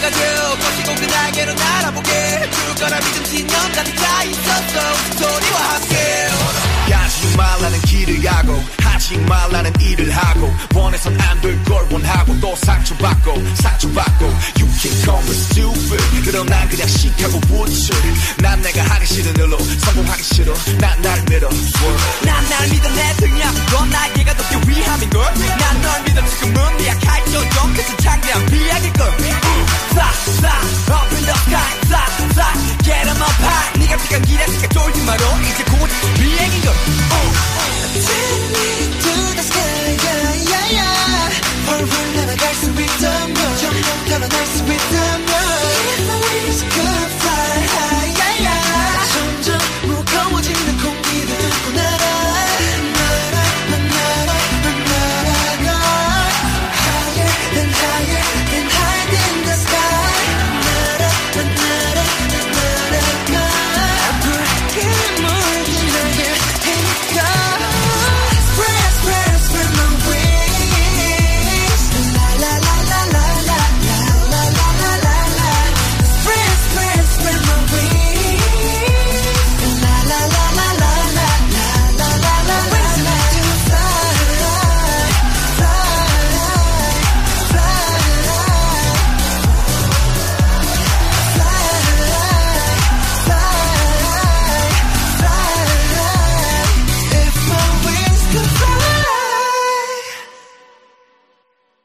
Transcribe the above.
생각을 거치고 그날개로 날아보게. 해줄 거라 믿음 신념 가득 차 있었어. 소리와 함께. 가지 말라는 길을 가고 하지 말라는 일을 하고 원해선 안 될 걸 원하고 또 상처받고 상처받고. You can call me stupid. 그럼 난 그냥 시카고 부츠 with